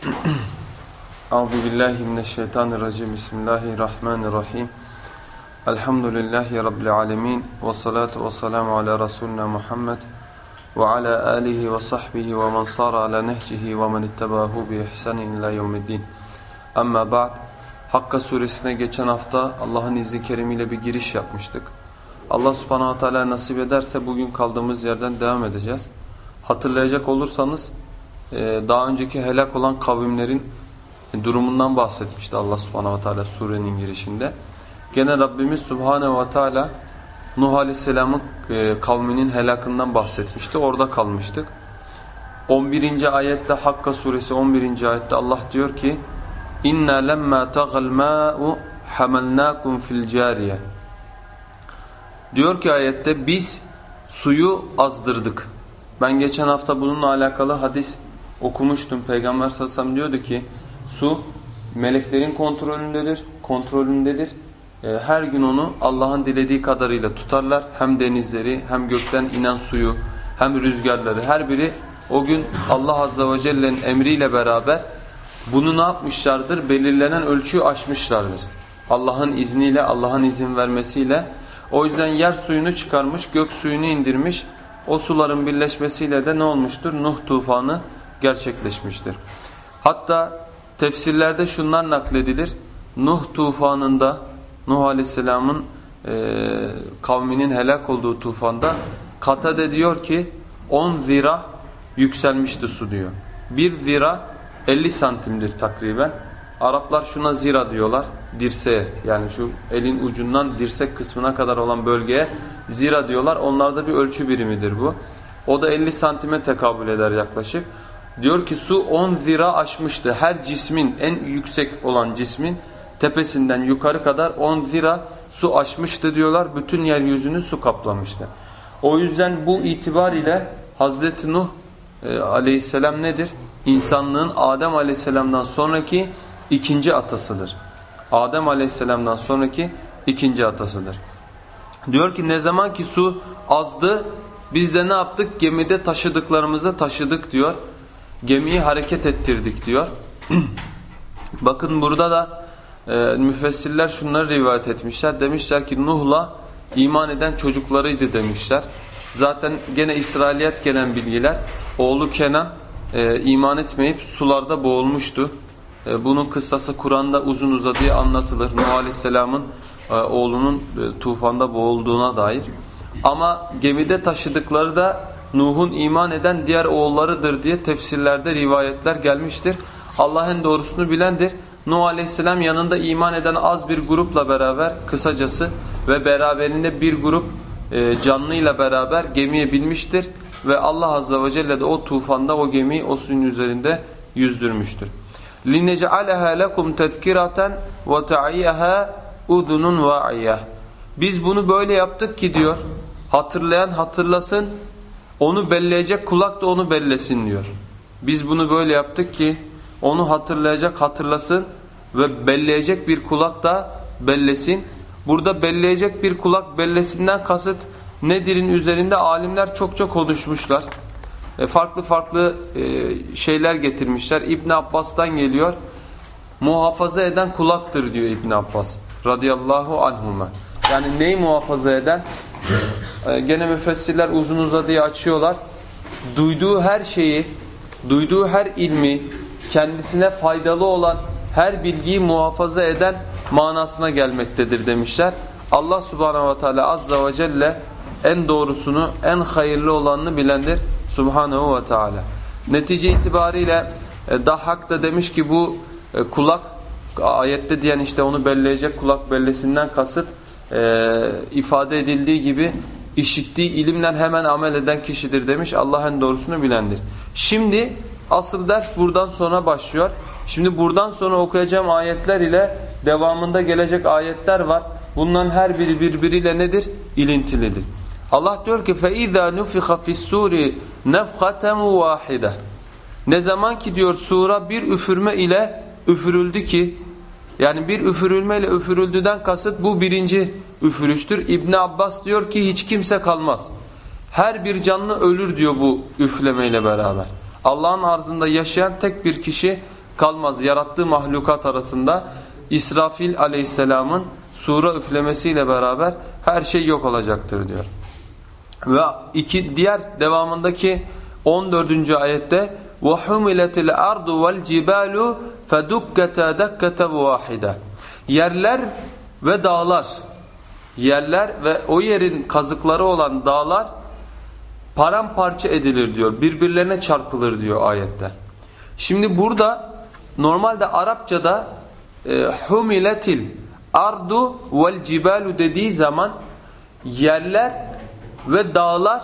Euzu billahi mineşşeytanirracim. Bismillahirrahmanirrahim. Elhamdülillahi rabbil alamin ve salatu vesselamü ala resulina Muhammed ve ala alihi ve sahbihi ve men sara ala nehcihi ve men ittabahu bi ihsanin ila yevmiddin. Amma ba'd. Hakka suresine geçen hafta Allah'ın izni kerimiyle bir giriş yapmıştık. Allah subhanahu teala nasip ederse bugün kaldığımız yerden devam edeceğiz. Hatırlayacak olursanız daha önceki helak olan kavimlerin durumundan bahsetmişti Allah subhanahu teala surenin girişinde. Gene Rabbimiz subhanehu ve teala Nuh aleyhisselamın e, kavminin helakından bahsetmişti. Orada kalmıştık. 11. ayette Hakka suresi 11. ayette Allah diyor ki İnna lemma tagal ma'u hamalnakum fil cariye Diyor ki ayette biz suyu azdırdık. Ben geçen hafta bununla alakalı hadis okumuştum. Peygamber sallallahu diyordu ki su meleklerin kontrolündedir, kontrolündedir. Ee, her gün onu Allah'ın dilediği kadarıyla tutarlar. Hem denizleri, hem gökten inen suyu, hem rüzgarları her biri o gün Allah azze ve celle'nin emriyle beraber bunu ne yapmışlardır? Belirlenen ölçüyü aşmışlardır. Allah'ın izniyle, Allah'ın izin vermesiyle. O yüzden yer suyunu çıkarmış, gök suyunu indirmiş. O suların birleşmesiyle de ne olmuştur? Nuh tufanı gerçekleşmiştir. Hatta tefsirlerde şunlar nakledilir. Nuh tufanında, Nuh aleyhisselamın e, kavminin helak olduğu tufanda Katade diyor ki 10 zira yükselmişti su diyor. Bir zira 50 santimdir takriben. Araplar şuna zira diyorlar. Dirseğe yani şu elin ucundan dirsek kısmına kadar olan bölgeye zira diyorlar. Onlarda bir ölçü birimidir bu. O da 50 santime tekabül eder yaklaşık. Diyor ki su 10 zira aşmıştı. Her cismin en yüksek olan cismin tepesinden yukarı kadar 10 zira su aşmıştı diyorlar. Bütün yeryüzünü su kaplamıştı. O yüzden bu itibar ile Hazreti Nuh e, aleyhisselam nedir? İnsanlığın Adem aleyhisselamdan sonraki ikinci atasıdır. Adem aleyhisselamdan sonraki ikinci atasıdır. Diyor ki ne zaman ki su azdı biz de ne yaptık? Gemide taşıdıklarımızı taşıdık diyor. Gemiyi hareket ettirdik diyor. Bakın burada da e, müfessirler şunları rivayet etmişler. Demişler ki Nuh'la iman eden çocuklarıydı demişler. Zaten gene İsrailiyet gelen bilgiler oğlu Kenan e, iman etmeyip sularda boğulmuştu. E, bunun kıssası Kur'an'da uzun uzadıya anlatılır. Nuh Aleyhisselam'ın e, oğlunun e, tufanda boğulduğuna dair. Ama gemide taşıdıkları da Nuh'un iman eden diğer oğullarıdır diye tefsirlerde rivayetler gelmiştir. Allah en doğrusunu bilendir. Nuh Aleyhisselam yanında iman eden az bir grupla beraber kısacası ve beraberinde bir grup e, canlıyla beraber gemiye binmiştir. Ve Allah Azze ve Celle de o tufanda o gemiyi o suyun üzerinde yüzdürmüştür. لِنَجْعَلَهَا لَكُمْ تَذْكِرَةً وَتَعِيَهَا اُذُنٌ وَعِيَةً Biz bunu böyle yaptık ki diyor, hatırlayan hatırlasın, onu belleyecek kulak da onu bellesin diyor. Biz bunu böyle yaptık ki, onu hatırlayacak hatırlasın ve belleyecek bir kulak da bellesin. Burada belleyecek bir kulak bellesinden kasıt Nedir'in üzerinde alimler çokça konuşmuşlar. E, farklı farklı e, şeyler getirmişler. İbn Abbas'tan geliyor. Muhafaza eden kulaktır diyor İbn Abbas radıyallahu anhuma. Yani neyi muhafaza eden? E, gene müfessirler uzun uzadıya açıyorlar. Duyduğu her şeyi, duyduğu her ilmi, kendisine faydalı olan her bilgiyi muhafaza eden manasına gelmektedir demişler. Allah subhanahu ve teala azza ve celle en doğrusunu, en hayırlı olanını bilendir subhanahu ve teala. Netice itibariyle e, Dahhak da demiş ki bu e, kulak ayette diyen işte onu belleyecek kulak bellesinden kasıt e, ifade edildiği gibi işittiği ilimle hemen amel eden kişidir demiş. Allah en doğrusunu bilendir. Şimdi asıl ders buradan sonra başlıyor. Şimdi buradan sonra okuyacağım ayetler ile devamında gelecek ayetler var. Bunların her biri birbiriyle nedir? İlintilidir. Allah diyor ki فَاِذَا نُفِخَ فِي السُّورِ نَفْخَةً وَاحِدَةً Ne zaman ki diyor sura bir üfürme ile üfürüldü ki yani bir üfürülme ile üfürüldüden kasıt bu birinci üfürüştür. İbn Abbas diyor ki hiç kimse kalmaz. Her bir canlı ölür diyor bu üflemeyle beraber. Allah'ın arzında yaşayan tek bir kişi kalmaz yarattığı mahlukat arasında İsrafil aleyhisselamın sura üflemesiyle beraber her şey yok olacaktır diyor. Ve iki diğer devamındaki 14. ayette وَحُمِلَتِ الْاَرْضُ وَالْجِبَالُ فَدُكَّتَا دَكَّةَ وَاحِدَ Yerler ve dağlar, yerler ve o yerin kazıkları olan dağlar paramparça edilir diyor. Birbirlerine çarpılır diyor ayette. Şimdi burada normalde Arapçada e, humiletil ardu vel cibalu dediği zaman yerler ve dağlar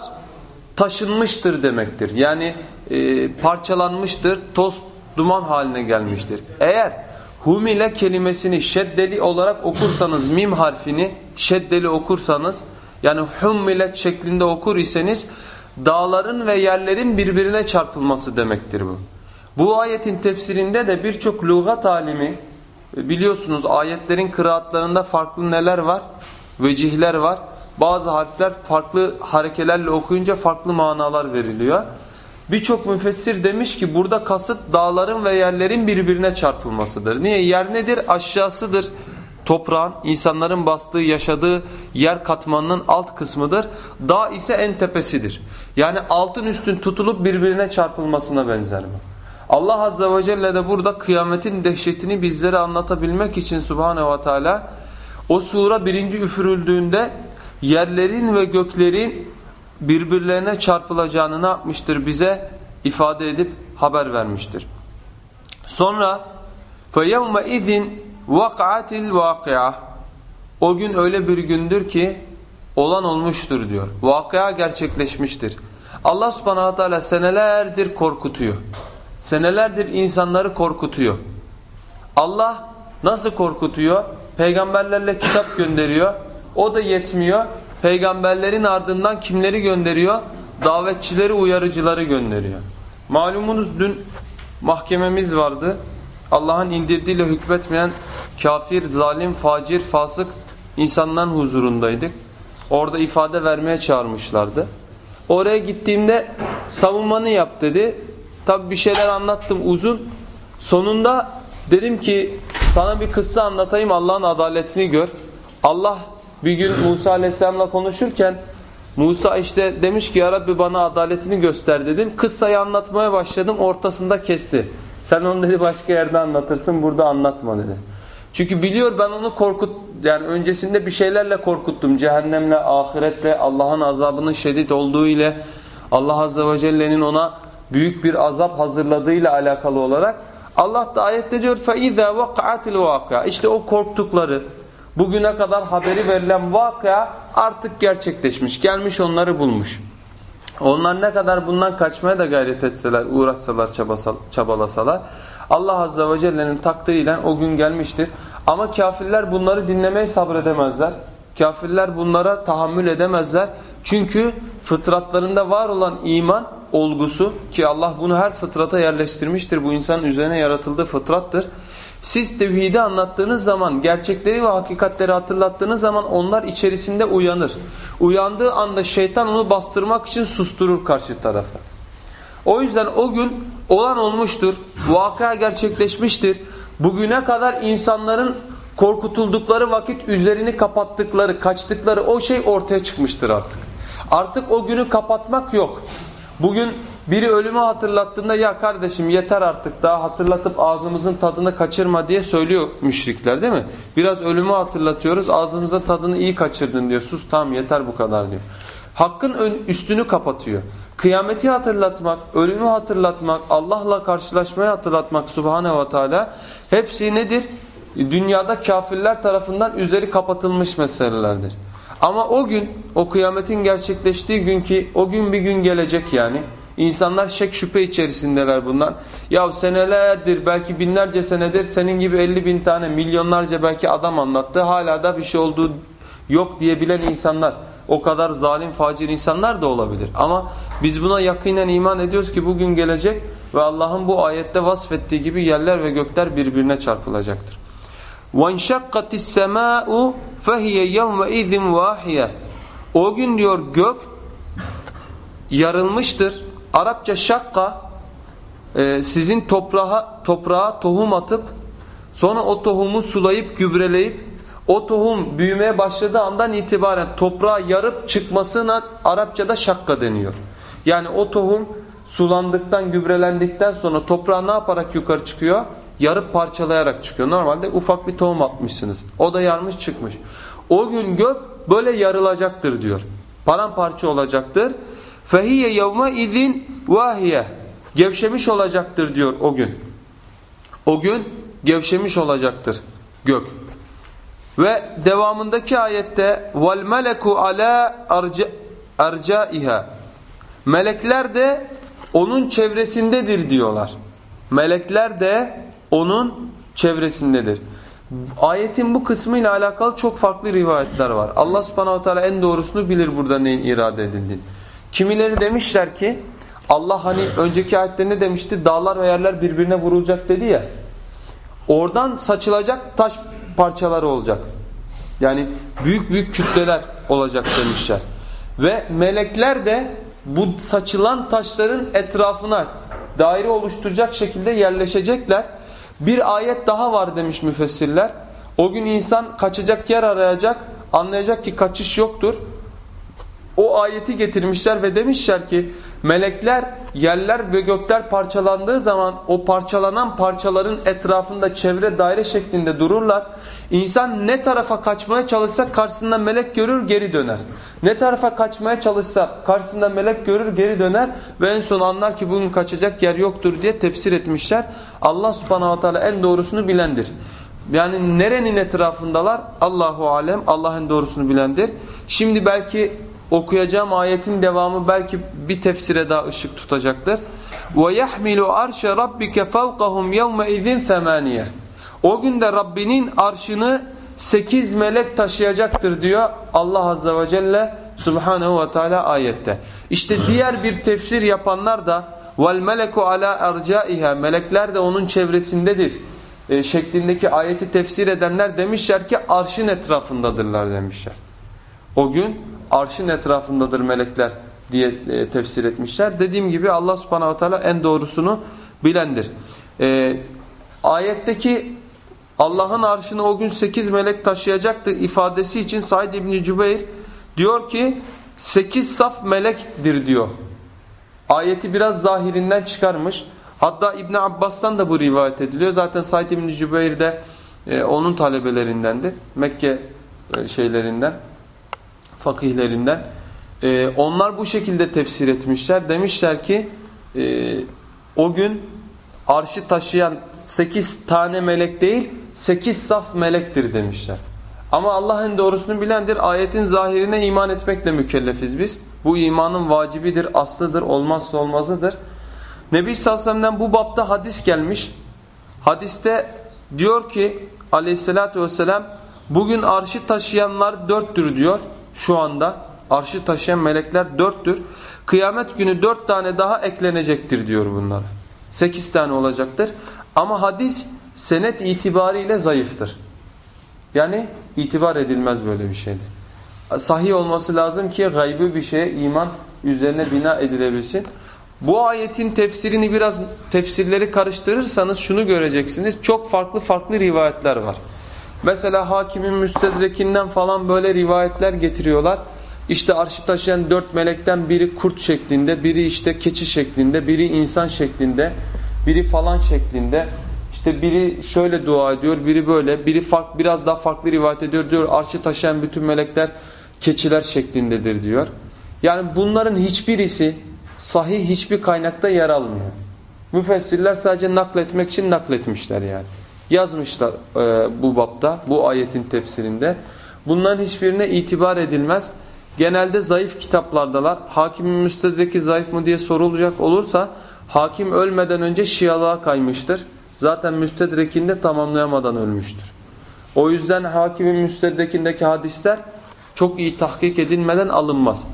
taşınmıştır demektir. Yani e, parçalanmıştır, toz duman haline gelmiştir. Eğer humile kelimesini şeddeli olarak okursanız mim harfini şeddeli okursanız yani hummilet şeklinde okur iseniz dağların ve yerlerin birbirine çarpılması demektir bu. Bu ayetin tefsirinde de birçok lügat alimi biliyorsunuz ayetlerin kıraatlarında farklı neler var? Vecihler var. Bazı harfler farklı harekelerle okuyunca farklı manalar veriliyor. Birçok müfessir demiş ki burada kasıt dağların ve yerlerin birbirine çarpılmasıdır. Niye? Yer nedir? Aşağısıdır. Toprağın, insanların bastığı, yaşadığı yer katmanının alt kısmıdır. Dağ ise en tepesidir. Yani altın üstün tutulup birbirine çarpılmasına benzer bu. Allah Azze ve Celle de burada kıyametin dehşetini bizlere anlatabilmek için Subhanehu ve Teala o sura birinci üfürüldüğünde yerlerin ve göklerin birbirlerine çarpılacağını ne yapmıştır bize ifade edip haber vermiştir. Sonra فَيَوْمَ اِذٍ وَقَعَتِ الْوَاقِعَةِ O gün öyle bir gündür ki olan olmuştur diyor. Vakıa gerçekleşmiştir. Allah subhanahu teala senelerdir korkutuyor. Senelerdir insanları korkutuyor. Allah nasıl korkutuyor? Peygamberlerle kitap gönderiyor. O da yetmiyor. Peygamberlerin ardından kimleri gönderiyor? Davetçileri, uyarıcıları gönderiyor. Malumunuz dün mahkememiz vardı. Allah'ın indirdiğiyle hükmetmeyen kafir, zalim, facir, fasık insanların huzurundaydık. Orada ifade vermeye çağırmışlardı. Oraya gittiğimde savunmanı yap dedi. Tabi bir şeyler anlattım uzun. Sonunda dedim ki sana bir kıssa anlatayım Allah'ın adaletini gör. Allah bir gün Musa Aleyhisselam'la konuşurken Musa işte demiş ki ya Rabbi bana adaletini göster dedim. Kıssayı anlatmaya başladım ortasında kesti. Sen onu dedi başka yerde anlatırsın burada anlatma dedi. Çünkü biliyor ben onu korkut yani öncesinde bir şeylerle korkuttum. Cehennemle, ahiretle, Allah'ın azabının şiddet olduğu ile Allah azze ve celle'nin ona büyük bir azap hazırladığıyla alakalı olarak Allah da ayette diyor fe iza vakaatil vakia. İşte o korktukları bugüne kadar haberi verilen vakıa artık gerçekleşmiş, gelmiş onları bulmuş. Onlar ne kadar bundan kaçmaya da gayret etseler, uğraşsalar, çabalasalar Allah Azze ve Celle'nin takdiriyle o gün gelmiştir. Ama kafirler bunları dinlemeye sabredemezler. Kafirler bunlara tahammül edemezler. Çünkü fıtratlarında var olan iman olgusu ki Allah bunu her fıtrata yerleştirmiştir. Bu insanın üzerine yaratıldığı fıtrattır. Siz tevhidi anlattığınız zaman, gerçekleri ve hakikatleri hatırlattığınız zaman onlar içerisinde uyanır. Uyandığı anda şeytan onu bastırmak için susturur karşı tarafı. O yüzden o gün olan olmuştur, vakıa gerçekleşmiştir. Bugüne kadar insanların korkutuldukları vakit üzerini kapattıkları, kaçtıkları o şey ortaya çıkmıştır artık. Artık o günü kapatmak yok. Bugün biri ölümü hatırlattığında ya kardeşim yeter artık daha hatırlatıp ağzımızın tadını kaçırma diye söylüyor müşrikler değil mi? Biraz ölümü hatırlatıyoruz ağzımızın tadını iyi kaçırdın diyor. Sus tamam yeter bu kadar diyor. Hakkın üstünü kapatıyor. Kıyameti hatırlatmak, ölümü hatırlatmak, Allah'la karşılaşmayı hatırlatmak Subhanahu ve Teala hepsi nedir? Dünyada kafirler tarafından üzeri kapatılmış meselelerdir. Ama o gün, o kıyametin gerçekleştiği gün ki o gün bir gün gelecek yani. İnsanlar şek şüphe içerisindeler bunlar. Ya senelerdir belki binlerce senedir senin gibi 50 bin tane milyonlarca belki adam anlattı. Hala da bir şey olduğu yok diyebilen insanlar. O kadar zalim facir insanlar da olabilir. Ama biz buna yakinen iman ediyoruz ki bugün gelecek ve Allah'ın bu ayette vasfettiği gibi yerler ve gökler birbirine çarpılacaktır. وَاَنْشَقَّتِ السَّمَاءُ فَهِيَ يَوْمَئِذٍ وَاحِيَةً O gün diyor gök yarılmıştır. Arapça şakka e, sizin toprağa, toprağa tohum atıp sonra o tohumu sulayıp gübreleyip o tohum büyümeye başladığı andan itibaren toprağa yarıp çıkmasına Arapçada şakka deniyor. Yani o tohum sulandıktan, gübrelendikten sonra toprağa ne yaparak yukarı çıkıyor? Yarıp parçalayarak çıkıyor. Normalde ufak bir tohum atmışsınız. O da yarmış çıkmış. O gün gök böyle yarılacaktır diyor. Paramparça olacaktır. Fehiye yevme izin vahiye. Gevşemiş olacaktır diyor o gün. O gün gevşemiş olacaktır gök. Ve devamındaki ayette vel meleku ala arcaiha. Melekler de onun çevresindedir diyorlar. Melekler de onun çevresindedir. Ayetin bu kısmıyla alakalı çok farklı rivayetler var. Allah subhanahu teala en doğrusunu bilir burada neyin irade edildiğini. Kimileri demişler ki Allah hani önceki ayette ne demişti? Dağlar ve yerler birbirine vurulacak dedi ya. Oradan saçılacak taş parçaları olacak. Yani büyük büyük kütleler olacak demişler. Ve melekler de bu saçılan taşların etrafına daire oluşturacak şekilde yerleşecekler. Bir ayet daha var demiş müfessirler. O gün insan kaçacak yer arayacak, anlayacak ki kaçış yoktur. O ayeti getirmişler ve demişler ki melekler yerler ve gökler parçalandığı zaman o parçalanan parçaların etrafında çevre daire şeklinde dururlar. İnsan ne tarafa kaçmaya çalışsa karşısında melek görür geri döner. Ne tarafa kaçmaya çalışsa karşısında melek görür geri döner ve en son anlar ki bugün kaçacak yer yoktur diye tefsir etmişler. Allah subhanahu teala en doğrusunu bilendir. Yani nerenin etrafındalar? Allahu alem. Allah en doğrusunu bilendir. Şimdi belki okuyacağım ayetin devamı belki bir tefsire daha ışık tutacaktır. وَيَحْمِلُ عَرْشَ رَبِّكَ فَوْقَهُمْ يَوْمَ اِذٍ ثَمَانِيَةً O günde Rabbinin arşını sekiz melek taşıyacaktır diyor Allah Azze ve Celle Subhanahu ve Teala ayette. İşte diğer bir tefsir yapanlar da vel meleku ala ercaiha melekler de onun çevresindedir e, şeklindeki ayeti tefsir edenler demişler ki arşın etrafındadırlar demişler. O gün arşın etrafındadır melekler diye e, tefsir etmişler. Dediğim gibi Allah subhanahu teala en doğrusunu bilendir. E, ayetteki Allah'ın arşını o gün sekiz melek taşıyacaktı ifadesi için Said İbni Cübeyr diyor ki sekiz saf melektir diyor. Ayeti biraz zahirinden çıkarmış. Hatta İbn Abbas'tan da bu rivayet ediliyor. Zaten Said İbni Cübeyr de e, onun talebelerindendi. Mekke e, şeylerinden fakihlerinden. E, onlar bu şekilde tefsir etmişler. Demişler ki e, o gün arşı taşıyan sekiz tane melek değil sekiz saf melektir demişler. Ama Allah'ın doğrusunu bilendir. Ayetin zahirine iman etmekle mükellefiz biz. Bu imanın vacibidir, aslıdır, olmazsa olmazıdır. Nebi Sallallahu bu bapta hadis gelmiş. Hadiste diyor ki aleyhissalatü vesselam bugün arşı taşıyanlar dörttür diyor şu anda arşı taşıyan melekler dörttür. Kıyamet günü dört tane daha eklenecektir diyor bunlara. Sekiz tane olacaktır. Ama hadis senet itibariyle zayıftır. Yani itibar edilmez böyle bir şeyde. Sahih olması lazım ki gaybı bir şeye iman üzerine bina edilebilsin. Bu ayetin tefsirini biraz tefsirleri karıştırırsanız şunu göreceksiniz. Çok farklı farklı rivayetler var. Mesela hakimin müstedrekinden falan böyle rivayetler getiriyorlar. İşte arşı taşıyan dört melekten biri kurt şeklinde, biri işte keçi şeklinde, biri insan şeklinde, biri falan şeklinde. İşte biri şöyle dua ediyor, biri böyle, biri fark, biraz daha farklı rivayet ediyor. Diyor arşı taşıyan bütün melekler keçiler şeklindedir diyor. Yani bunların hiçbirisi sahih hiçbir kaynakta yer almıyor. Müfessirler sadece nakletmek için nakletmişler yani yazmışlar e, bu bapta, bu ayetin tefsirinde. Bunların hiçbirine itibar edilmez. Genelde zayıf kitaplardalar. Hakimin müstedreki zayıf mı diye sorulacak olursa hakim ölmeden önce şialığa kaymıştır. Zaten müstedrekinde tamamlayamadan ölmüştür. O yüzden hakimin müstedrekindeki hadisler çok iyi tahkik edilmeden alınmaz.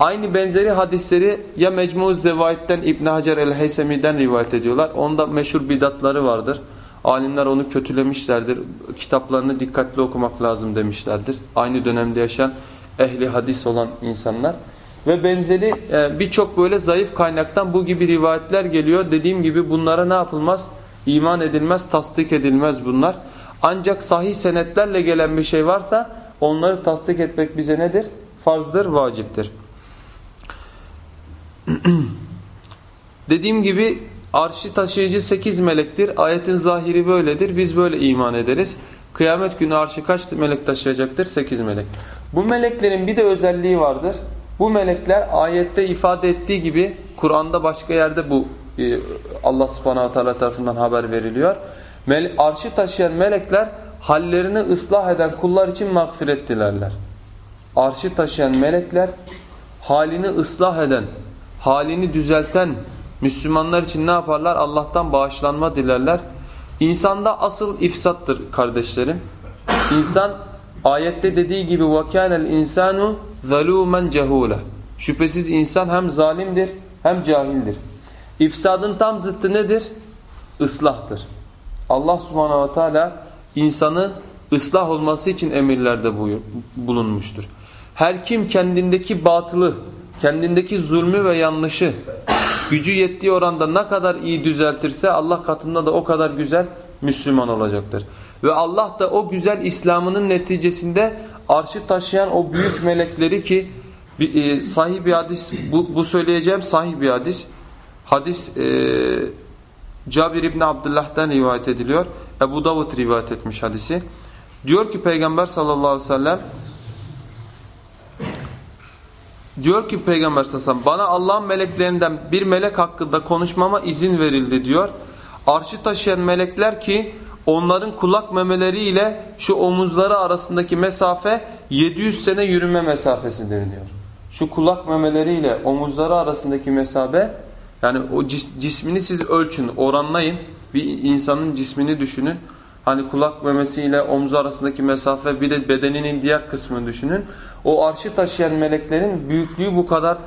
Aynı benzeri hadisleri ya Mecmu-u Zevait'ten İbn Hacer el-Heysemi'den rivayet ediyorlar. Onda meşhur bidatları vardır. Alimler onu kötülemişlerdir. Kitaplarını dikkatli okumak lazım demişlerdir. Aynı dönemde yaşayan ehli hadis olan insanlar. ve benzeri e, birçok böyle zayıf kaynaktan bu gibi rivayetler geliyor. Dediğim gibi bunlara ne yapılmaz? İman edilmez, tasdik edilmez bunlar. Ancak sahih senetlerle gelen bir şey varsa onları tasdik etmek bize nedir? Farzdır, vaciptir. Dediğim gibi arşi taşıyıcı sekiz melektir. Ayetin zahiri böyledir. Biz böyle iman ederiz. Kıyamet günü arşı kaç melek taşıyacaktır? Sekiz melek. Bu meleklerin bir de özelliği vardır. Bu melekler ayette ifade ettiği gibi Kur'an'da başka yerde bu e, Allah subhanahu teala tarafından haber veriliyor. Arşı taşıyan melekler hallerini ıslah eden kullar için mağfiret dilerler. Arşı taşıyan melekler halini ıslah eden, halini düzelten Müslümanlar için ne yaparlar? Allah'tan bağışlanma dilerler. İnsanda asıl ifsattır kardeşlerim. İnsan ayette dediği gibi وَكَانَ الْاِنْسَانُ ظَلُومًا جَهُولًا Şüphesiz insan hem zalimdir hem cahildir. İfsadın tam zıttı nedir? Islahtır. Allah subhanahu ve teala insanı ıslah olması için emirlerde bulunmuştur. Her kim kendindeki batılı, kendindeki zulmü ve yanlışı gücü yettiği oranda ne kadar iyi düzeltirse Allah katında da o kadar güzel Müslüman olacaktır. Ve Allah da o güzel İslam'ının neticesinde arşı taşıyan o büyük melekleri ki bir, e, sahih bir hadis bu, bu söyleyeceğim sahih bir hadis. Hadis e, Cabir İbni Abdullah'tan rivayet ediliyor. Ebu Davud rivayet etmiş hadisi. Diyor ki Peygamber sallallahu aleyhi ve sellem Diyor ki Peygamber sallallahu bana Allah'ın meleklerinden bir melek hakkında konuşmama izin verildi diyor. Arşı taşıyan melekler ki onların kulak memeleriyle şu omuzları arasındaki mesafe 700 sene yürüme mesafesidir diyor. Şu kulak memeleriyle omuzları arasındaki mesafe yani o cis, cismini siz ölçün, oranlayın. Bir insanın cismini düşünün. Hani kulak memesiyle omuz arasındaki mesafe bir de bedeninin diğer kısmını düşünün. O arşı taşıyan meleklerin büyüklüğü bu kadar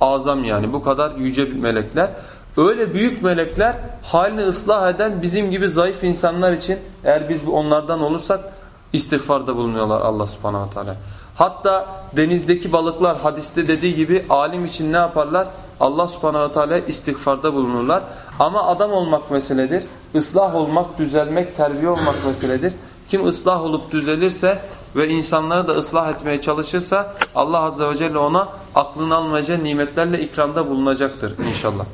azam yani bu kadar yüce melekler. Öyle büyük melekler halini ıslah eden bizim gibi zayıf insanlar için eğer biz onlardan olursak istiğfarda bulunuyorlar Allah subhanahu teala. Hatta denizdeki balıklar hadiste dediği gibi alim için ne yaparlar? Allah subhanahu teala istiğfarda bulunurlar. Ama adam olmak meseledir. Islah olmak, düzelmek, terbiye olmak meseledir. Kim ıslah olup düzelirse ve insanları da ıslah etmeye çalışırsa Allah azze ve celle ona aklını almayacağı nimetlerle ikramda bulunacaktır inşallah.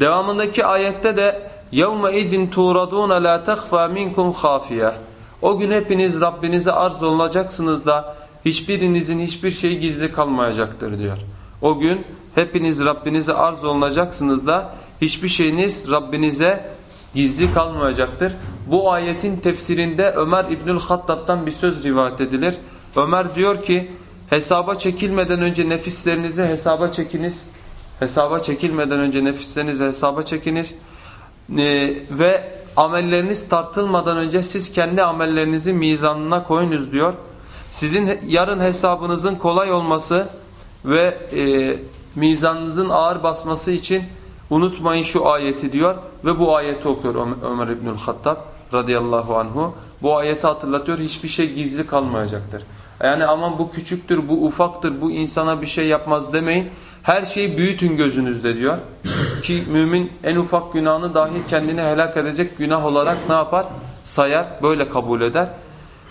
Devamındaki ayette de يَوْمَ اِذٍ تُورَدُونَ لَا تَخْفَى مِنْكُمْ خَافِيَةً O gün hepiniz Rabbinize arz olunacaksınız da hiçbirinizin hiçbir şey gizli kalmayacaktır diyor. O gün hepiniz Rabbinize arz olunacaksınız da hiçbir şeyiniz Rabbinize gizli kalmayacaktır. Bu ayetin tefsirinde Ömer İbnül Hattab'dan bir söz rivayet edilir. Ömer diyor ki hesaba çekilmeden önce nefislerinizi hesaba çekiniz. Hesaba çekilmeden önce nefislerinizi hesaba çekiniz. Ee, ve amelleriniz tartılmadan önce siz kendi amellerinizi mizanına koyunuz diyor. Sizin yarın hesabınızın kolay olması ve e, mizanınızın ağır basması için unutmayın şu ayeti diyor ve bu ayeti okuyor Ömer İbnül Hattab radıyallahu anhu. Bu ayeti hatırlatıyor hiçbir şey gizli kalmayacaktır. Yani aman bu küçüktür, bu ufaktır, bu insana bir şey yapmaz demeyin. Her şeyi büyütün gözünüzde diyor. Ki mümin en ufak günahını dahi kendini helak edecek günah olarak ne yapar? Sayar, böyle kabul eder.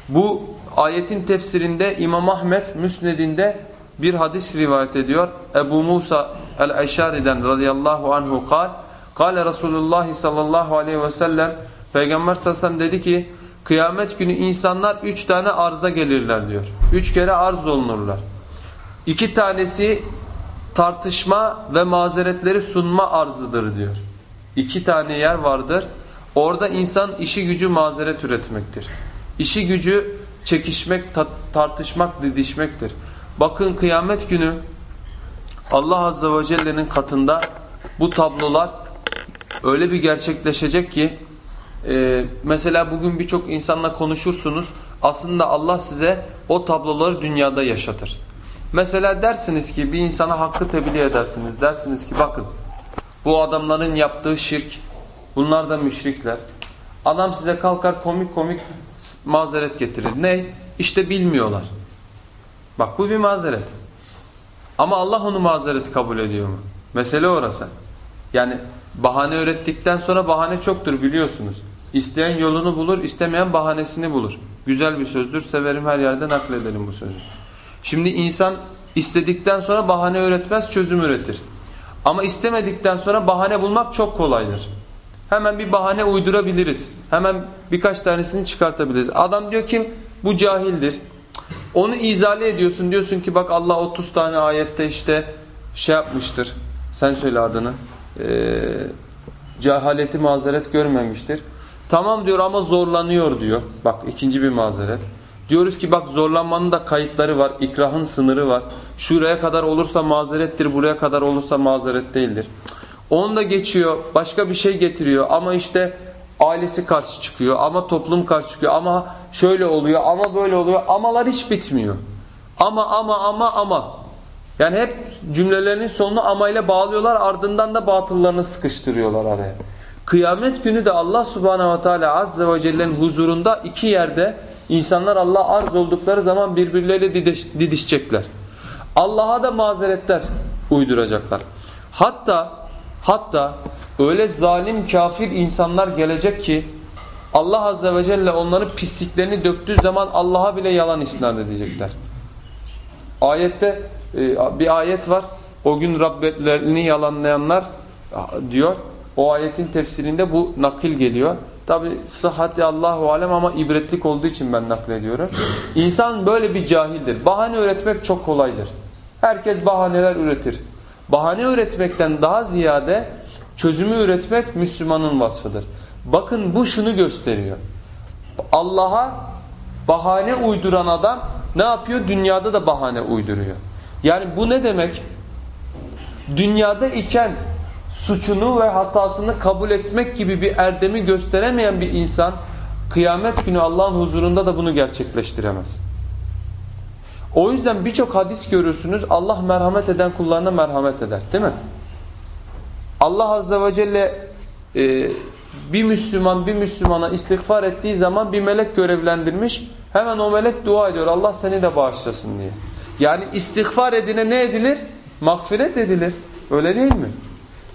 Bu ayetin tefsirinde İmam Ahmet Müsned'inde bir hadis rivayet ediyor. Ebu Musa el-Eşari'den radıyallahu anhu kal. Kale Resulullah sallallahu aleyhi ve sellem Peygamber sallallahu dedi ki kıyamet günü insanlar üç tane arza gelirler diyor. Üç kere arz olunurlar. İki tanesi tartışma ve mazeretleri sunma arzıdır diyor. İki tane yer vardır. Orada insan işi gücü mazeret üretmektir. İşi gücü çekişmek, tartışmak, didişmektir. Bakın kıyamet günü Allah Azze ve Celle'nin katında bu tablolar öyle bir gerçekleşecek ki e, mesela bugün birçok insanla konuşursunuz aslında Allah size o tabloları dünyada yaşatır. Mesela dersiniz ki bir insana hakkı tebliğ edersiniz. Dersiniz ki bakın bu adamların yaptığı şirk bunlar da müşrikler. Adam size kalkar komik komik mazeret getirir. Ne? İşte bilmiyorlar. Bak bu bir mazeret. Ama Allah onu mazereti kabul ediyor mu? Mesele orası. Yani bahane öğrettikten sonra bahane çoktur biliyorsunuz. İsteyen yolunu bulur, istemeyen bahanesini bulur. Güzel bir sözdür, severim her yerde nakledelim bu sözü. Şimdi insan istedikten sonra bahane öğretmez, çözüm üretir. Ama istemedikten sonra bahane bulmak çok kolaydır. Hemen bir bahane uydurabiliriz. Hemen birkaç tanesini çıkartabiliriz. Adam diyor ki bu cahildir. Onu izale ediyorsun. Diyorsun ki bak Allah 30 tane ayette işte şey yapmıştır. Sen söyle adını. Ee, cehaleti mazeret görmemiştir. Tamam diyor ama zorlanıyor diyor. Bak ikinci bir mazeret. Diyoruz ki bak zorlanmanın da kayıtları var. ikrahın sınırı var. Şuraya kadar olursa mazerettir. Buraya kadar olursa mazeret değildir. Onu da geçiyor. Başka bir şey getiriyor. Ama işte ailesi karşı çıkıyor. Ama toplum karşı çıkıyor. Ama şöyle oluyor. Ama böyle oluyor. Amalar hiç bitmiyor. Ama ama ama ama. Yani hep cümlelerinin sonunu amayla bağlıyorlar. Ardından da batıllarını sıkıştırıyorlar araya. Kıyamet günü de Allah subhanehu ve teala azze ve celle'nin huzurunda iki yerde insanlar Allah arz oldukları zaman birbirleriyle didiş, didişecekler. Allah'a da mazeretler uyduracaklar. Hatta hatta öyle zalim kafir insanlar gelecek ki Allah azze ve celle onların pisliklerini döktüğü zaman Allah'a bile yalan isnat edecekler. Ayette e, bir ayet var. O gün Rabblerini yalanlayanlar diyor. O ayetin tefsirinde bu nakil geliyor. Tabi sıhhati Allahu alem ama ibretlik olduğu için ben naklediyorum. İnsan böyle bir cahildir. Bahane üretmek çok kolaydır. Herkes bahaneler üretir. Bahane üretmekten daha ziyade çözümü üretmek Müslümanın vasfıdır. Bakın bu şunu gösteriyor. Allah'a bahane uyduran adam ne yapıyor? Dünyada da bahane uyduruyor. Yani bu ne demek? Dünyada iken suçunu ve hatasını kabul etmek gibi bir erdemi gösteremeyen bir insan kıyamet günü Allah'ın huzurunda da bunu gerçekleştiremez. O yüzden birçok hadis görürsünüz Allah merhamet eden kullarına merhamet eder değil mi? Allah Azze ve Celle e, bir Müslüman bir Müslümana istiğfar ettiği zaman bir melek görevlendirmiş. Hemen o melek dua ediyor Allah seni de bağışlasın diye. Yani istiğfar edine ne edilir? Mağfiret edilir. Öyle değil mi?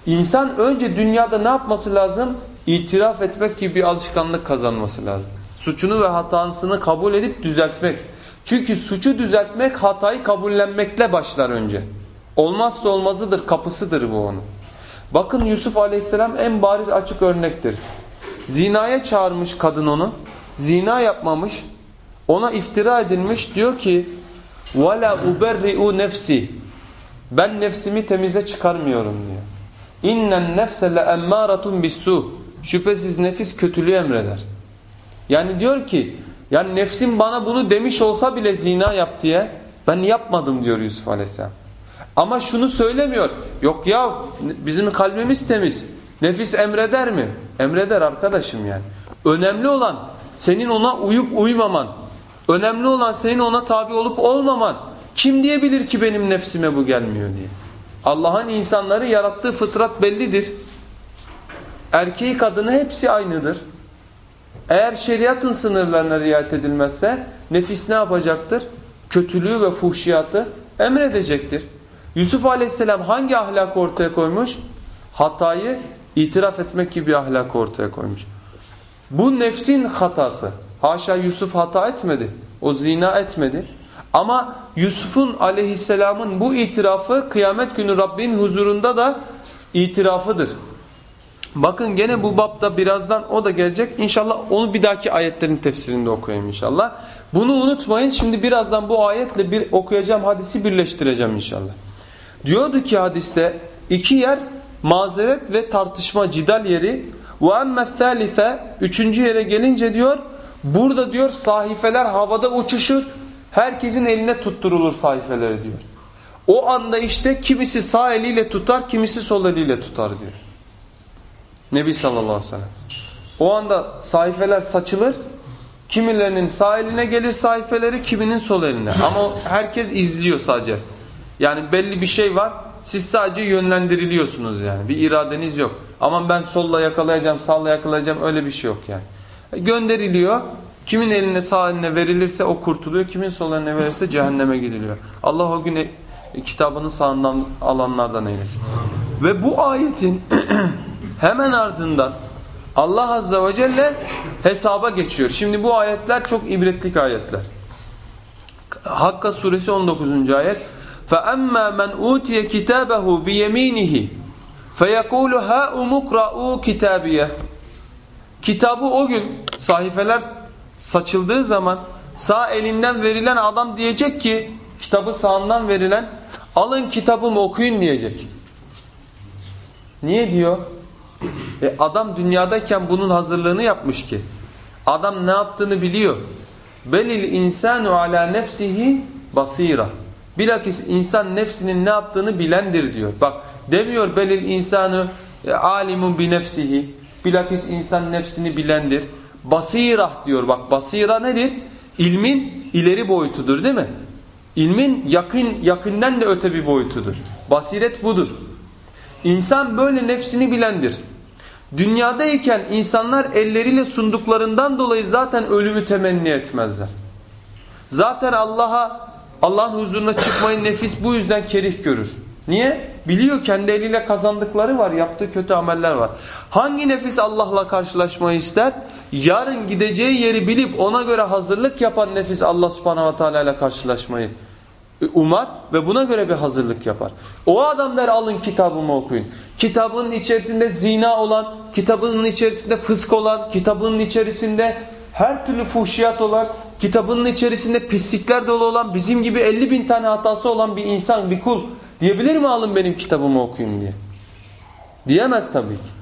İnsan önce dünyada ne yapması lazım? İtiraf etmek gibi bir alışkanlık kazanması lazım. Suçunu ve hatasını kabul edip düzeltmek. Çünkü suçu düzeltmek hatayı kabullenmekle başlar önce. Olmazsa olmazıdır, kapısıdır bu onun. Bakın Yusuf aleyhisselam en bariz açık örnektir. Zinaya çağırmış kadın onu. Zina yapmamış. Ona iftira edilmiş. Diyor ki وَلَا اُبَرِّئُ nefsi Ben nefsimi temize çıkarmıyorum diyor. İnnen nefse le emmâratun bissu. Şüphesiz nefis kötülüğü emreder. Yani diyor ki yani nefsim bana bunu demiş olsa bile zina yap diye ben yapmadım diyor Yusuf Aleyhisselam. Ama şunu söylemiyor. Yok ya bizim kalbimiz temiz. Nefis emreder mi? Emreder arkadaşım yani. Önemli olan senin ona uyup uymaman. Önemli olan senin ona tabi olup olmaman. Kim diyebilir ki benim nefsime bu gelmiyor diye. Allah'ın insanları yarattığı fıtrat bellidir. Erkeği kadını hepsi aynıdır. Eğer şeriatın sınırlarına riayet edilmezse nefis ne yapacaktır? Kötülüğü ve fuhşiyatı emredecektir. Yusuf aleyhisselam hangi ahlak ortaya koymuş? Hatayı itiraf etmek gibi bir ahlak ortaya koymuş. Bu nefsin hatası. Haşa Yusuf hata etmedi. O zina etmedi. Ama Yusuf'un aleyhisselamın bu itirafı kıyamet günü Rabbin huzurunda da itirafıdır. Bakın gene bu bapta birazdan o da gelecek. İnşallah onu bir dahaki ayetlerin tefsirinde okuyayım inşallah. Bunu unutmayın. Şimdi birazdan bu ayetle bir okuyacağım hadisi birleştireceğim inşallah. Diyordu ki hadiste iki yer mazeret ve tartışma cidal yeri. Ve emme üçüncü yere gelince diyor burada diyor sahifeler havada uçuşur Herkesin eline tutturulur sayfeleri diyor. O anda işte kimisi sağ eliyle tutar, kimisi sol eliyle tutar diyor. Nebi sallallahu aleyhi ve sellem. O anda sayfeler saçılır. Kimilerinin sağ eline gelir sayfeleri, kiminin sol eline. Ama herkes izliyor sadece. Yani belli bir şey var. Siz sadece yönlendiriliyorsunuz yani. Bir iradeniz yok. Ama ben solla yakalayacağım, sağla yakalayacağım öyle bir şey yok yani. Gönderiliyor. Kimin eline sağ eline verilirse o kurtuluyor. Kimin sol eline verilirse cehenneme gidiliyor. Allah o gün kitabını sağından alanlardan eylesin. Ve bu ayetin hemen ardından Allah Azze ve Celle hesaba geçiyor. Şimdi bu ayetler çok ibretlik ayetler. Hakka suresi 19. ayet. فَأَمَّا مَنْ اُوْتِيَ كِتَابَهُ بِيَم۪ينِهِ فَيَقُولُ هَا اُمُقْرَعُوا كِتَابِيَ Kitabı o gün sahifeler saçıldığı zaman sağ elinden verilen adam diyecek ki kitabı sağından verilen alın kitabımı okuyun diyecek. Niye diyor? E adam dünyadayken bunun hazırlığını yapmış ki. Adam ne yaptığını biliyor. Belil insanu ala nefsihi basira. Bilakis insan nefsinin ne yaptığını bilendir diyor. Bak demiyor belil insanu e, alimun bi nefsihi. Bilakis insan nefsini bilendir. Basira diyor. Bak basira nedir? İlmin ileri boyutudur değil mi? İlmin yakın yakından da öte bir boyutudur. Basiret budur. İnsan böyle nefsini bilendir. Dünyadayken insanlar elleriyle sunduklarından dolayı zaten ölümü temenni etmezler. Zaten Allah'a Allah'ın huzuruna çıkmayı nefis bu yüzden kerih görür. Niye? Biliyor kendi eliyle kazandıkları var, yaptığı kötü ameller var. Hangi nefis Allah'la karşılaşmayı ister? Yarın gideceği yeri bilip ona göre hazırlık yapan nefis Allah subhanahu ve teala ile karşılaşmayı umar ve buna göre bir hazırlık yapar. O adamlar alın kitabımı okuyun. Kitabının içerisinde zina olan, kitabının içerisinde fısk olan, kitabının içerisinde her türlü fuhşiyat olan, kitabının içerisinde pislikler dolu olan, bizim gibi 50 bin tane hatası olan bir insan, bir kul diyebilir mi alın benim kitabımı okuyun diye? Diyemez tabii ki.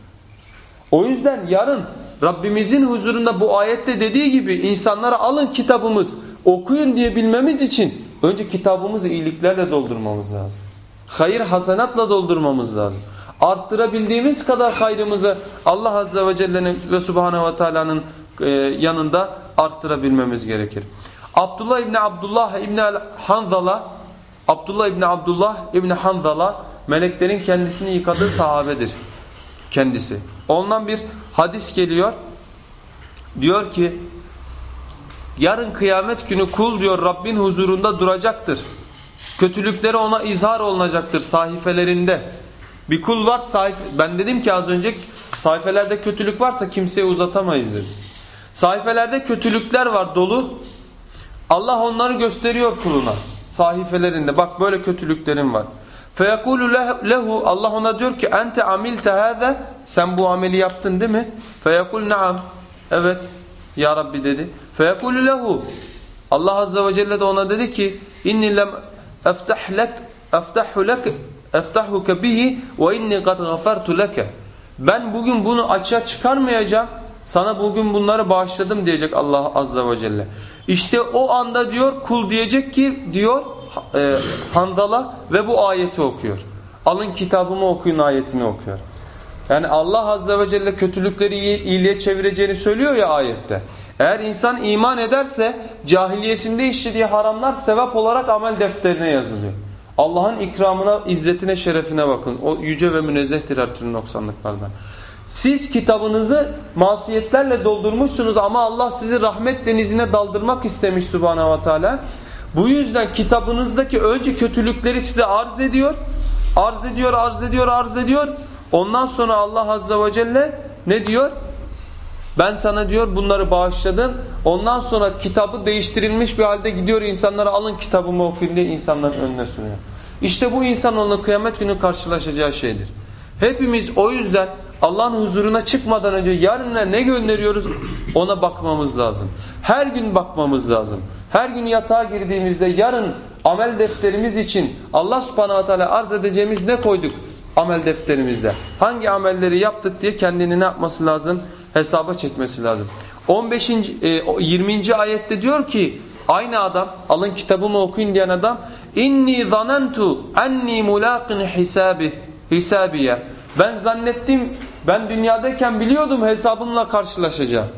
O yüzden yarın Rabbimizin huzurunda bu ayette dediği gibi insanlara alın kitabımız okuyun diye bilmemiz için önce kitabımızı iyiliklerle doldurmamız lazım. Hayır hasenatla doldurmamız lazım. Arttırabildiğimiz kadar hayrımızı Allah Azze ve Celle'nin ve Subhanahu ve Teala'nın e, yanında arttırabilmemiz gerekir. Abdullah İbni Abdullah İbni Hanzala Abdullah İbni Abdullah İbni Hanzala meleklerin kendisini yıkadığı sahabedir kendisi. Ondan bir hadis geliyor. Diyor ki yarın kıyamet günü kul diyor Rabbin huzurunda duracaktır. Kötülükleri ona izhar olunacaktır sahifelerinde. Bir kul var sayf ben dedim ki az önce sayfelerde kötülük varsa kimseye uzatamayız dedim. Sayfelerde kötülükler var dolu. Allah onları gösteriyor kuluna sahifelerinde. Bak böyle kötülüklerim var. Feyekulu lehu Allah ona diyor ki ente amilte hâze sen bu ameli yaptın değil mi? Feyekul naam evet ya Rabbi dedi. Feyekulu lehu Allah azze ve celle de ona dedi ki lem eftah lek eftahu lek eftahuke bihi ve inni kad gafartu leke ben bugün bunu açığa çıkarmayacağım sana bugün bunları bağışladım diyecek Allah azze ve celle. İşte o anda diyor kul diyecek ki diyor e, Handala ve bu ayeti okuyor. Alın kitabımı okuyun ayetini okuyor. Yani Allah Azze ve Celle kötülükleri iyiliğe çevireceğini söylüyor ya ayette. Eğer insan iman ederse cahiliyesinde işlediği haramlar sevap olarak amel defterine yazılıyor. Allah'ın ikramına, izzetine, şerefine bakın. O yüce ve münezzehtir her türlü noksanlıklardan. Siz kitabınızı masiyetlerle doldurmuşsunuz ama Allah sizi rahmet denizine daldırmak istemiş Subhanahu ve Teala. Bu yüzden kitabınızdaki önce kötülükleri size arz ediyor. Arz ediyor, arz ediyor, arz ediyor. Ondan sonra Allah Azze ve Celle ne diyor? Ben sana diyor bunları bağışladım. Ondan sonra kitabı değiştirilmiş bir halde gidiyor insanlara alın kitabımı okuyun diye insanların önüne sunuyor. İşte bu insan onunla kıyamet günü karşılaşacağı şeydir. Hepimiz o yüzden Allah'ın huzuruna çıkmadan önce yarına ne gönderiyoruz ona bakmamız lazım. Her gün bakmamız lazım. Her gün yatağa girdiğimizde yarın amel defterimiz için Allah subhanahu teala arz edeceğimiz ne koyduk amel defterimizde? Hangi amelleri yaptık diye kendini ne yapması lazım? Hesaba çekmesi lazım. 15. E, 20. ayette diyor ki aynı adam alın kitabımı okuyun diyen adam inni zanentu enni mulaqin hisabi hisabiye ben zannettim ben dünyadayken biliyordum hesabımla karşılaşacağım.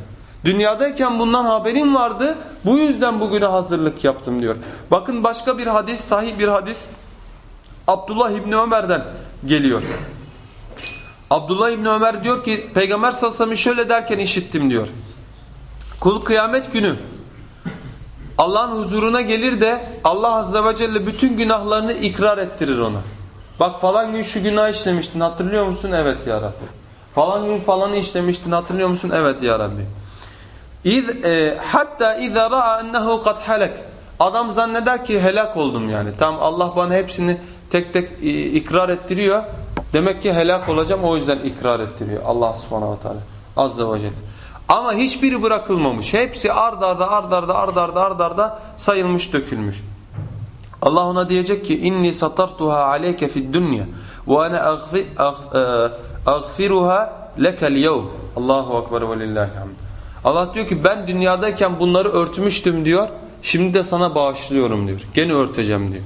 Dünyadayken bundan haberim vardı. Bu yüzden bugüne hazırlık yaptım diyor. Bakın başka bir hadis, sahih bir hadis. Abdullah İbni Ömer'den geliyor. Abdullah İbni Ömer diyor ki Peygamber sallallahu şöyle derken işittim diyor. Kul kıyamet günü Allah'ın huzuruna gelir de Allah Azze ve Celle bütün günahlarını ikrar ettirir ona. Bak falan gün şu günah işlemiştin hatırlıyor musun? Evet ya Rabbi. Falan gün falanı işlemiştin hatırlıyor musun? Evet ya Rabbi. İz, e, hatta izâ ra'a ennehu kad halek. Adam zanneder ki helak oldum yani. Tamam Allah bana hepsini tek tek e, ikrar ettiriyor. Demek ki helak olacağım o yüzden ikrar ettiriyor Allah subhanahu wa ta'ala. Azze ve celle. Ama hiçbiri bırakılmamış. Hepsi ard arda ard arda ard arda ard arda sayılmış dökülmüş. Allah ona diyecek ki inni satartuha aleyke fid dunya ve ana aghfiruha lekel yevm. Allahu ekber ve lillahi hamd. Allah diyor ki ben dünyadayken bunları örtmüştüm diyor. Şimdi de sana bağışlıyorum diyor. Gene örteceğim diyor.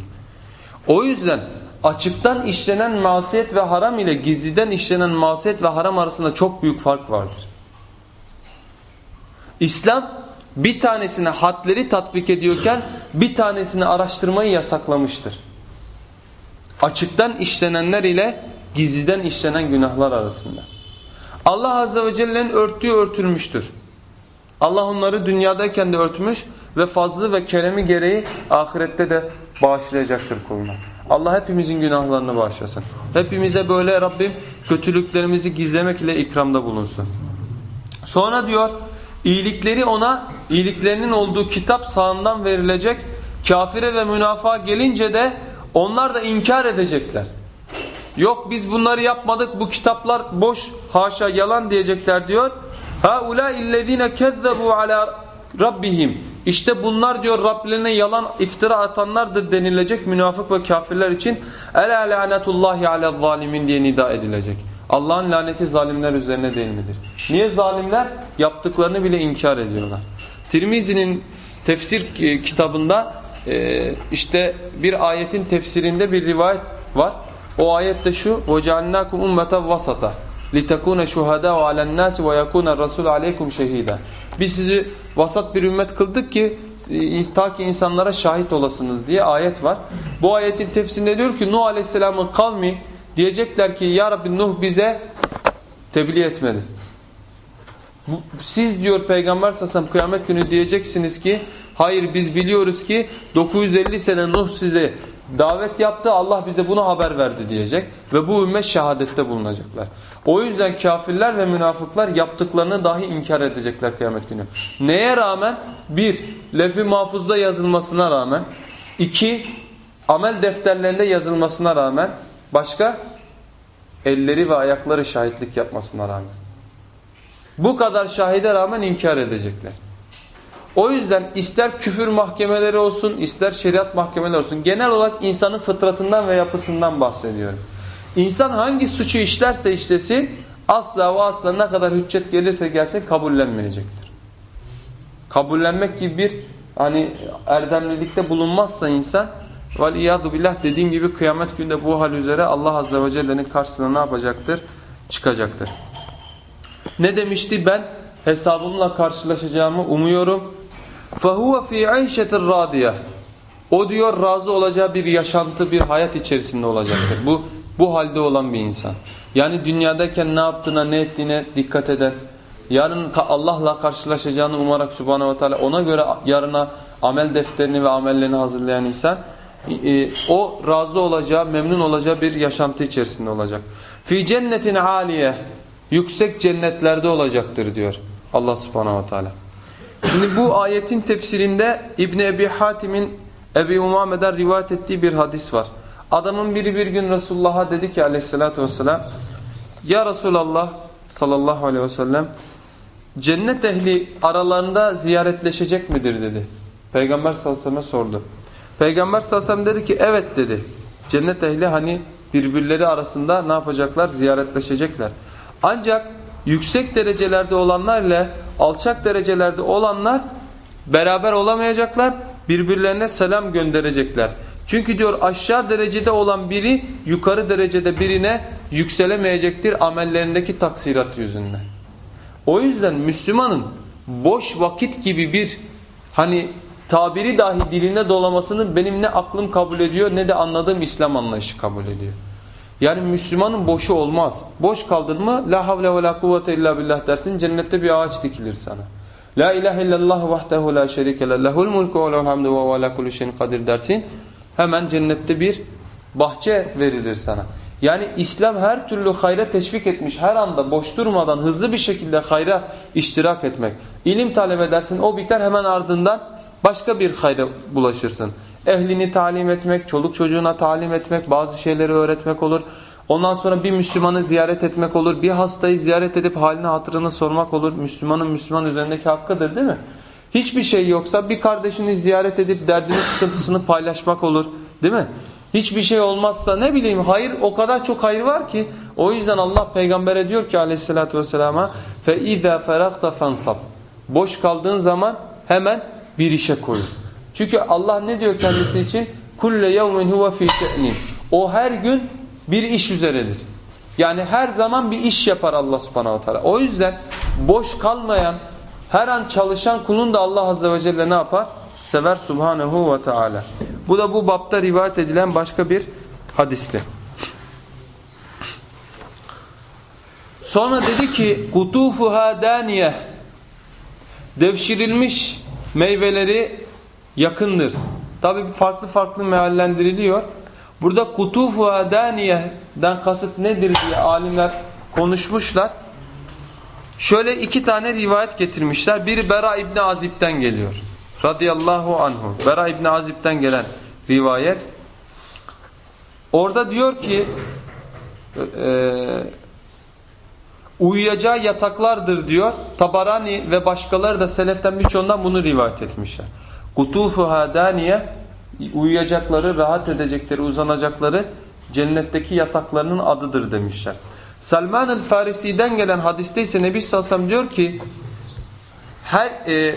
O yüzden açıktan işlenen masiyet ve haram ile gizliden işlenen masiyet ve haram arasında çok büyük fark vardır. İslam bir tanesine hadleri tatbik ediyorken bir tanesini araştırmayı yasaklamıştır. Açıktan işlenenler ile gizliden işlenen günahlar arasında. Allah Azze ve Celle'nin örttüğü örtülmüştür. Allah onları dünyadayken de örtmüş ve fazlı ve keremi gereği ahirette de bağışlayacaktır kuluna. Allah hepimizin günahlarını bağışlasın. Hepimize böyle Rabbim kötülüklerimizi gizlemek ile ikramda bulunsun. Sonra diyor iyilikleri ona iyiliklerinin olduğu kitap sağından verilecek. Kafire ve münafığa gelince de onlar da inkar edecekler. Yok biz bunları yapmadık bu kitaplar boş haşa yalan diyecekler diyor. Ha ula illezine kezzebu ala rabbihim. İşte bunlar diyor Rablerine yalan iftira atanlardır denilecek münafık ve kafirler için. Ela lanetullahi ala zalimin diye nida edilecek. Allah'ın laneti zalimler üzerine değil midir? Niye zalimler? Yaptıklarını bile inkar ediyorlar. Tirmizi'nin tefsir e, kitabında e, işte bir ayetin tefsirinde bir rivayet var. O ayette şu وَجَعَلْنَاكُمْ اُمَّةً وَسَطًا لِتَكُونَ شُهَدَاءُ عَلَى النَّاسِ وَيَكُونَ الرَّسُولُ عَلَيْكُمْ شَهِيدًا biz sizi vasat bir ümmet kıldık ki e, ta ki insanlara şahit olasınız diye ayet var. Bu ayetin tefsirinde diyor ki Nuh Aleyhisselam'ın kavmi diyecekler ki Ya Rabbi Nuh bize tebliğ etmedi. Siz diyor Peygamber sasam kıyamet günü diyeceksiniz ki hayır biz biliyoruz ki 950 sene Nuh size davet yaptı Allah bize bunu haber verdi diyecek ve bu ümmet şehadette bulunacaklar. O yüzden kafirler ve münafıklar yaptıklarını dahi inkar edecekler kıyamet günü. Neye rağmen? Bir, lef-i mahfuzda yazılmasına rağmen. iki amel defterlerinde yazılmasına rağmen. Başka? Elleri ve ayakları şahitlik yapmasına rağmen. Bu kadar şahide rağmen inkar edecekler. O yüzden ister küfür mahkemeleri olsun, ister şeriat mahkemeleri olsun. Genel olarak insanın fıtratından ve yapısından bahsediyorum. İnsan hangi suçu işlerse işlesin asla ve asla ne kadar hüccet gelirse gelsin kabullenmeyecektir. Kabullenmek gibi bir hani erdemlilikte bulunmazsa insan veliyadu billah dediğim gibi kıyamet günde bu hal üzere Allah azze ve celle'nin karşısına ne yapacaktır? Çıkacaktır. Ne demişti ben hesabımla karşılaşacağımı umuyorum. فَهُوَ فِي عَيْشَةٍ رَادِيَةٍ O diyor razı olacağı bir yaşantı, bir hayat içerisinde olacaktır. Bu bu halde olan bir insan. Yani dünyadayken ne yaptığına, ne ettiğine dikkat eden, yarın Allah'la karşılaşacağını umarak Subhanahu ve Teala ona göre yarına amel defterini ve amellerini hazırlayan insan e, o razı olacağı, memnun olacağı bir yaşantı içerisinde olacak. Fi cennetin aliye yüksek cennetlerde olacaktır diyor Allah Subhanahu ve Teala. Şimdi bu ayetin tefsirinde İbn Ebi Hatim'in Ebi Umame'den rivayet ettiği bir hadis var. Adamın biri bir gün Resulullah'a dedi ki aleyhissalatü vesselam Ya Resulallah sallallahu aleyhi ve sellem cennet ehli aralarında ziyaretleşecek midir dedi. Peygamber sallallahu aleyhi ve sellem sordu. Peygamber sallallahu aleyhi ve sellem dedi ki evet dedi. Cennet ehli hani birbirleri arasında ne yapacaklar? Ziyaretleşecekler. Ancak yüksek derecelerde olanlar ile alçak derecelerde olanlar beraber olamayacaklar. Birbirlerine selam gönderecekler. Çünkü diyor aşağı derecede olan biri yukarı derecede birine yükselemeyecektir amellerindeki taksirat yüzünden. O yüzden Müslümanın boş vakit gibi bir hani tabiri dahi diline dolamasını benim ne aklım kabul ediyor ne de anladığım İslam anlayışı kabul ediyor. Yani Müslümanın boşu olmaz. Boş kaldın mı la havle ve la kuvvete illa billah dersin cennette bir ağaç dikilir sana. La ilahe illallah vahdehu la şerike le lehul mulku ve lehul hamdu ve ala kulli şeyin kadir dersin. Hemen cennette bir bahçe verilir sana. Yani İslam her türlü hayra teşvik etmiş. Her anda boş durmadan hızlı bir şekilde hayra iştirak etmek. İlim talep edersin o biter hemen ardından başka bir hayra bulaşırsın. Ehlini talim etmek, çoluk çocuğuna talim etmek, bazı şeyleri öğretmek olur. Ondan sonra bir Müslümanı ziyaret etmek olur. Bir hastayı ziyaret edip halini hatırını sormak olur. Müslümanın Müslüman üzerindeki hakkıdır değil mi? Hiçbir şey yoksa bir kardeşini ziyaret edip derdini sıkıntısını paylaşmak olur. Değil mi? Hiçbir şey olmazsa ne bileyim hayır o kadar çok hayır var ki o yüzden Allah peygambere diyor ki aleyhissalatü vesselama فَاِذَا فَرَقْتَ فَانْصَبْ Boş kaldığın zaman hemen bir işe koyun. Çünkü Allah ne diyor kendisi için? kulle yevmin huve fî şe'nin. O her gün bir iş üzeredir. Yani her zaman bir iş yapar Allah subhanahu teala. O yüzden boş kalmayan, her an çalışan kulun da Allah azze ve celle ne yapar? Sever subhanehu ve teala. Bu da bu bapta rivayet edilen başka bir hadisli. Sonra dedi ki kutufuha daniye devşirilmiş meyveleri yakındır. Tabi farklı farklı meallendiriliyor. Burada kutufuha daniyeden kasıt nedir diye alimler konuşmuşlar. Şöyle iki tane rivayet getirmişler. Biri Bera İbni Azib'den geliyor. Radıyallahu anhu. Bera İbni Azib'den gelen rivayet. Orada diyor ki e, uyuyacağı yataklardır diyor. Tabarani ve başkaları da seleften birçoğundan bunu rivayet etmişler. Kutufuha daniye uyuyacakları, rahat edecekleri, uzanacakları cennetteki yataklarının adıdır demişler. Salman el Farisi'den gelen hadiste ise Nebi Sassam diyor ki her e,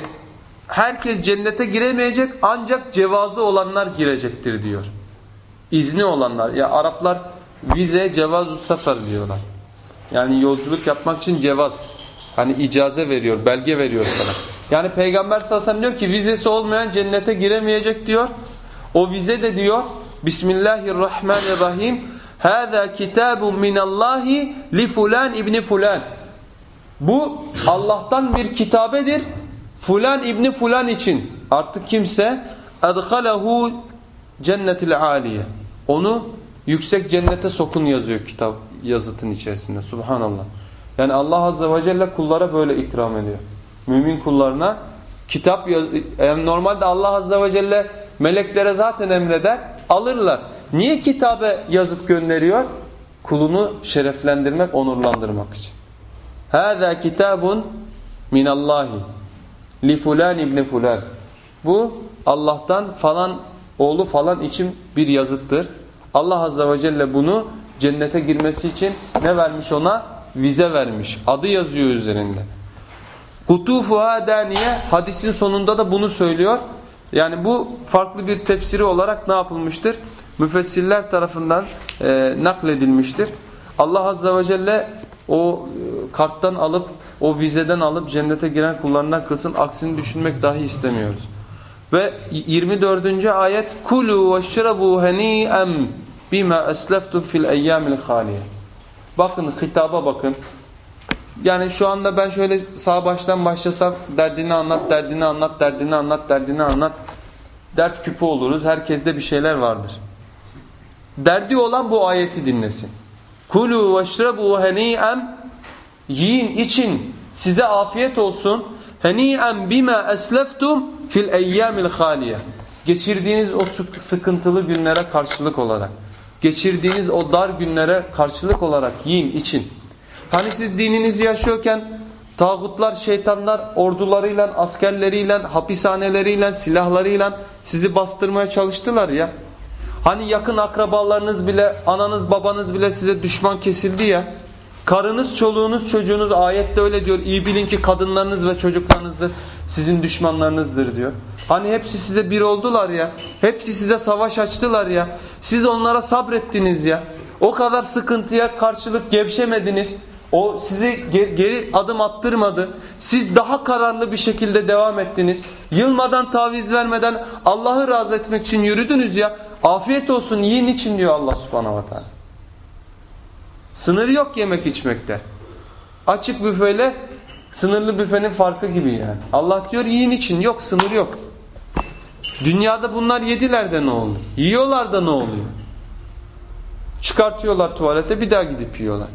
herkes cennete giremeyecek ancak cevazı olanlar girecektir diyor. İzni olanlar. Ya Araplar vize cevazu sefer diyorlar. Yani yolculuk yapmak için cevaz. Hani icaze veriyor, belge veriyor sana. Yani Peygamber sellem diyor ki vizesi olmayan cennete giremeyecek diyor. O vize de diyor Bismillahirrahmanirrahim Hâzâ kitâbun minallâhi li fulan ibni fulan. Bu Allah'tan bir kitabedir. Fulan ibni fulan için. Artık kimse adhalehu cennetil aliye. Onu yüksek cennete sokun yazıyor kitap yazıtın içerisinde. Subhanallah. Yani Allah azze ve celle kullara böyle ikram ediyor. Mümin kullarına kitap yani normalde Allah azze ve celle Meleklere zaten emreder. Alırlar. Niye kitabe yazıp gönderiyor? Kulunu şereflendirmek, onurlandırmak için. Hâzâ kitabun minallahi li fulan ibni fulan. Bu Allah'tan falan oğlu falan için bir yazıttır. Allah azze ve celle bunu cennete girmesi için ne vermiş ona? Vize vermiş. Adı yazıyor üzerinde. Kutufuha daniye hadisin sonunda da bunu söylüyor. Yani bu farklı bir tefsiri olarak ne yapılmıştır? Müfessirler tarafından e, nakledilmiştir. Allah Azze ve Celle o e, karttan alıp, o vizeden alıp cennete giren kullarından kılsın. Aksini düşünmek dahi istemiyoruz. Ve 24. ayet Kulu ve şrabu hani'em bima esleftum fil eyyamil haliye. Bakın hitaba bakın. Yani şu anda ben şöyle sağ baştan başlasam derdini anlat, derdini anlat, derdini anlat, derdini anlat. Dert küpü oluruz. Herkeste bir şeyler vardır. Derdi olan bu ayeti dinlesin. Kulu veşrebu hani'em yiyin için size afiyet olsun. Hani'em bima esleftum fil eyyamil haliye. Geçirdiğiniz o sıkıntılı günlere karşılık olarak. Geçirdiğiniz o dar günlere karşılık olarak yiyin için. Hani siz dininizi yaşıyorken tağutlar, şeytanlar ordularıyla, askerleriyle, hapishaneleriyle, silahlarıyla sizi bastırmaya çalıştılar ya. Hani yakın akrabalarınız bile, ananız babanız bile size düşman kesildi ya. Karınız, çoluğunuz, çocuğunuz ayette öyle diyor. İyi bilin ki kadınlarınız ve çocuklarınızdır. Sizin düşmanlarınızdır diyor. Hani hepsi size bir oldular ya. Hepsi size savaş açtılar ya. Siz onlara sabrettiniz ya. O kadar sıkıntıya karşılık gevşemediniz. O sizi geri adım attırmadı. Siz daha kararlı bir şekilde devam ettiniz. Yılmadan taviz vermeden Allah'ı razı etmek için yürüdünüz ya. Afiyet olsun yiyin için diyor Allah subhanahu wa ta'ala. Sınır yok yemek içmekte. Açık büfeyle Sınırlı büfenin farkı gibi yani. Allah diyor yiyin için yok sınır yok. Dünyada bunlar yediler de ne oldu? Yiyorlar da ne oluyor? Çıkartıyorlar tuvalete bir daha gidip yiyorlar.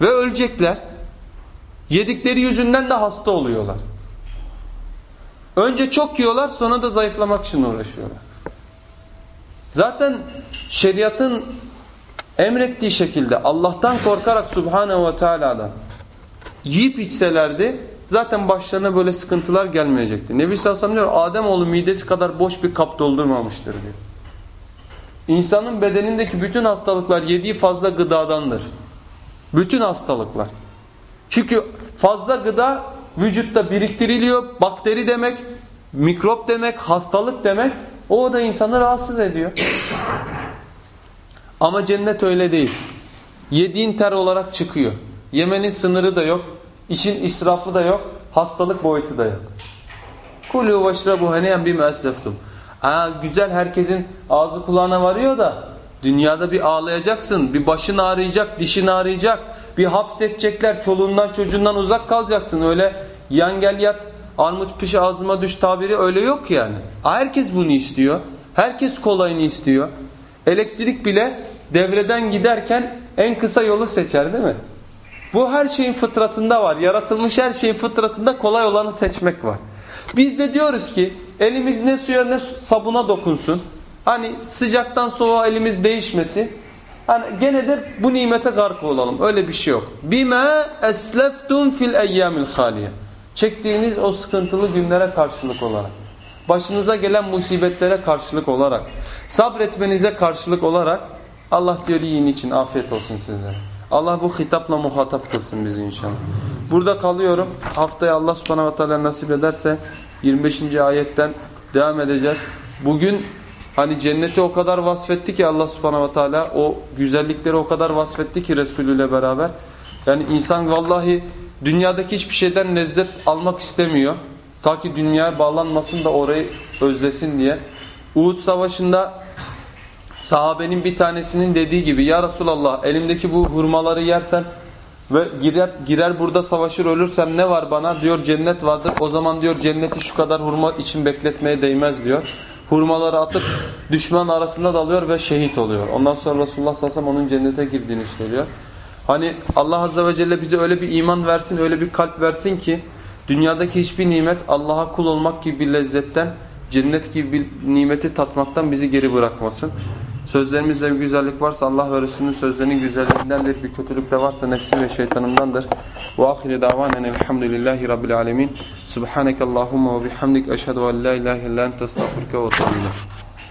Ve ölecekler. Yedikleri yüzünden de hasta oluyorlar. Önce çok yiyorlar sonra da zayıflamak için uğraşıyorlar. Zaten şeriatın emrettiği şekilde Allah'tan korkarak Subhanahu ve Teala'dan yiyip içselerdi zaten başlarına böyle sıkıntılar gelmeyecekti. Nebi sellem diyor Ademoğlu midesi kadar boş bir kap doldurmamıştır diyor. İnsanın bedenindeki bütün hastalıklar yediği fazla gıdadandır. Bütün hastalıklar. Çünkü fazla gıda vücutta biriktiriliyor. Bakteri demek, mikrop demek, hastalık demek. O da insanı rahatsız ediyor. Ama cennet öyle değil. Yediğin ter olarak çıkıyor. Yemenin sınırı da yok. İçin israfı da yok. Hastalık boyutu da yok. Kulu veşrabu haneyen bime esleftum. Aa, güzel herkesin ağzı kulağına varıyor da dünyada bir ağlayacaksın. Bir başın ağrıyacak, dişin ağrıyacak. Bir hapsedecekler. Çoluğundan çocuğundan uzak kalacaksın. Öyle yan gel yat armut piş ağzıma düş tabiri öyle yok yani. Herkes bunu istiyor. Herkes kolayını istiyor. Elektrik bile devreden giderken en kısa yolu seçer değil mi? Bu her şeyin fıtratında var. Yaratılmış her şeyin fıtratında kolay olanı seçmek var. Biz de diyoruz ki elimiz ne suya ne sabuna dokunsun. Hani sıcaktan soğuğa elimiz değişmesin. Hani gene de bu nimete gark olalım. Öyle bir şey yok. Bime esleftum fil eyyamil haliye. Çektiğiniz o sıkıntılı günlere karşılık olarak. Başınıza gelen musibetlere karşılık olarak. Sabretmenize karşılık olarak Allah diyor yiyin için afiyet olsun size. Allah bu hitapla muhatap kılsın bizi inşallah. Burada kalıyorum. Haftaya Allah subhanahu ve teala nasip ederse 25. ayetten devam edeceğiz. Bugün hani cenneti o kadar vasfetti ki Allah subhanahu ve teala o güzellikleri o kadar vasfetti ki Resulü ile beraber. Yani insan vallahi dünyadaki hiçbir şeyden lezzet almak istemiyor. Ta ki dünyaya bağlanmasın da orayı özlesin diye. Uhud savaşında sahabenin bir tanesinin dediği gibi ya Resulallah elimdeki bu hurmaları yersen ve girer, girer burada savaşır ölürsem ne var bana diyor cennet vardır. O zaman diyor cenneti şu kadar hurma için bekletmeye değmez diyor. Hurmaları atıp düşman arasında dalıyor ve şehit oluyor. Ondan sonra Resulullah sallallahu aleyhi ve sellem onun cennete girdiğini söylüyor. Hani Allah azze ve celle bize öyle bir iman versin, öyle bir kalp versin ki dünyadaki hiçbir nimet Allah'a kul olmak gibi bir lezzetten, cennet gibi bir nimeti tatmaktan bizi geri bırakmasın. Sözlerimizde bir güzellik varsa Allah ve Resulünün sözlerinin güzelliğindendir. Bir kötülük de varsa nefsim ve şeytanımdandır. Ve ahire davanen elhamdülillahi rabbil alemin. Subhaneke Allahumma ve bihamdik eşhedü en la ilahe illa ente estağfurke ve